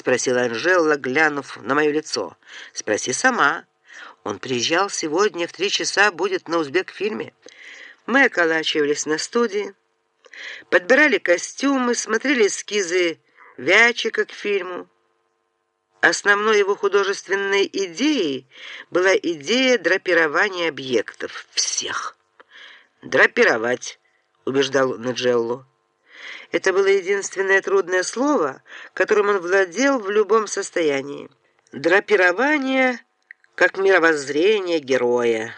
спросила Анжела, глянув на мое лицо. Спроси сама. Он приезжал сегодня в три часа, будет на узбек-фильме. Мы околачивались на студии, подбирали костюмы, смотрели эскизы Вячика к фильму. Основной его художественной идеей была идея драпирования объектов всех. Драпировать, убеждал Наджелло. Это было единственное трудное слово, которым он владел в любом состоянии. Драпирование как мировоззрение героя.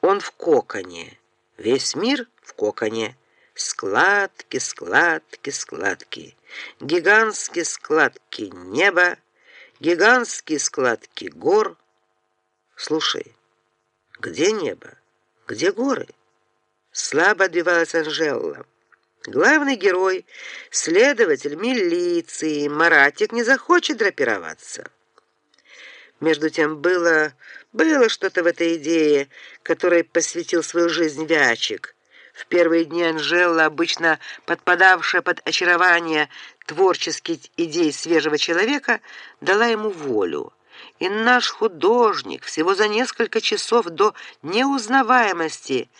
Он в коконе, весь мир в коконе. Складки, складки, складки. Гигантские складки неба, гигантские складки гор. Слушай, где небо? Где горы? Слабо отбивалась Анжела. Главный герой, следователь милиции Маратик не захочет драпироваться. Между тем было было что-то в этой идее, которой посвятил свою жизнь Вячик. В первые дни Анжела, обычно подпадавшая под очарование творческих идей свежего человека, дала ему волю. И наш художник всего за несколько часов до неузнаваемости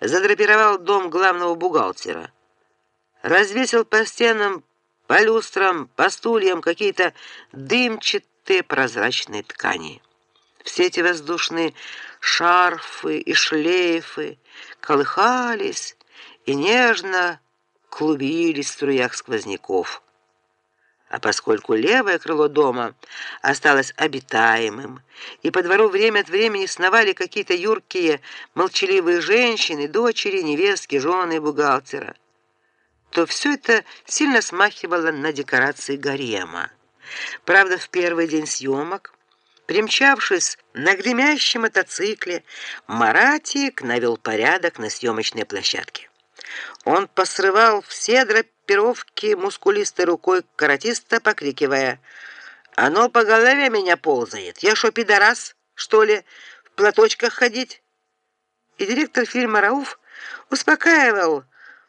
задрапировал дом главного бухгалтера. Развесил по стенам, по люстрам, по стульям какие-то дымчатые прозрачные ткани. Все эти воздушные шарфы и шлейфы колыхались и нежно клубились в струях сквозняков. А поскольку левое крыло дома осталось обитаемым, и по двору время от времени сновали какие-то юркие, молчаливые женщины, дочери, невестки, жены бухгалтера, то все это сильно смахивало на декорации гарема. Правда, в первый день съемок Примчавшись на гремящем мотоцикле, Маратик навел порядок на съемочной площадке. Он посрывал все драпировки мускулистой рукой каратиста, покрикивая: "Оно по голове меня ползает. Я что, пидорас, что ли, в платочках ходить?" И директор фильма Рауф успокаивал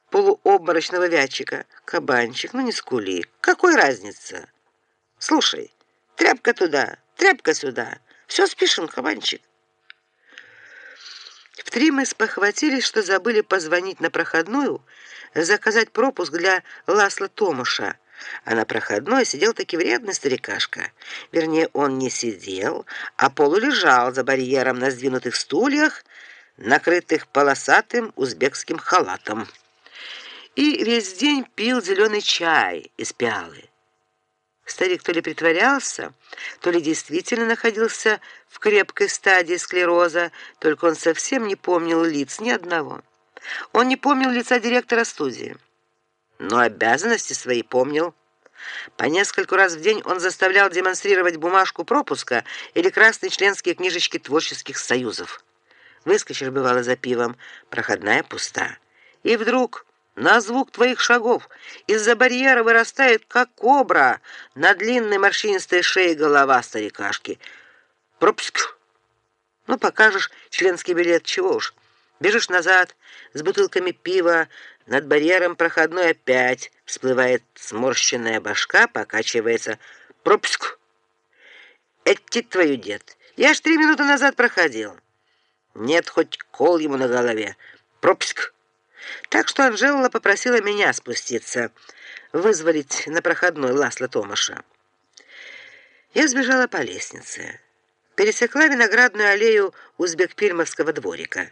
полуобморочного вячика: "Кабанчик, ну не скули. Какой разница? Слушай, тряпка туда, Тряпка сюда. Все спишем, кабанчик. В три мы спохватились, что забыли позвонить на проходную, заказать пропуск для Ласла Томаша. А на проходной сидел таки вредный старикашка. Вернее, он не сидел, а полулежал за барьером на сдвинутых стульях, накрытых полосатым узбекским халатом. И весь день пил зеленый чай из пиалы. Старик то ли притворялся, то ли действительно находился в крепкой стадии склероза, только он совсем не помнил лиц ни одного. Он не помнил лица директора студии, но обязанности свои помнил. По нескольку раз в день он заставлял демонстрировать бумажку пропуска или красные членские книжечки творческих союзов. Выскочишь бывало за пивом, проходная пуста. И вдруг на звук твоих шагов из-за барьера вырастает, как кобра, на длинной морщинистой шее голова старикашки. Пропуск. Ну, покажешь членский билет, чего уж. Бежишь назад с бутылками пива, над барьером проходной опять всплывает сморщенная башка, покачивается. Пропуск. Эти твою дед. Я ж три минуты назад проходил. Нет, хоть кол ему на голове. Пропуск. Так что Анжела попросила меня спуститься, вызволить на проходной Ласла Томаша. Я сбежала по лестнице, пересекла виноградную аллею узбек-пильмовского дворика.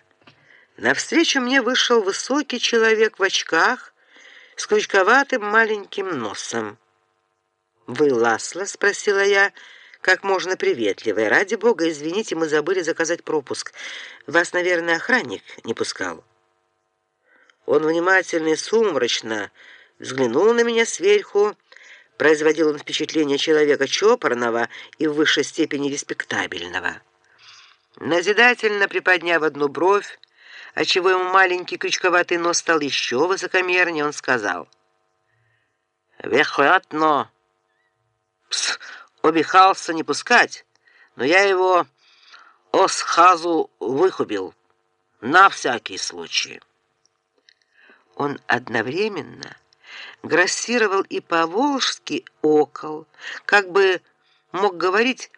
Навстречу мне вышел высокий человек в очках с крючковатым маленьким носом. "Вы Ласла?" спросила я, как можно приветливее. "Ради бога, извините, мы забыли заказать пропуск. Вас, наверное, охранник не пускал". Он внимательно и сумрачно взглянул на меня сверху. Производил он впечатление человека чопорного и в высшей степени респектабельного. Назидательно приподняв одну бровь, отчего ему маленький крючковатый нос стал еще высокомернее, он сказал: "Вероятно, обещался не пускать, но я его осхазу выхубил на всякий случай". Он одновременно Грассировал и по-волжски окол, как бы мог говорить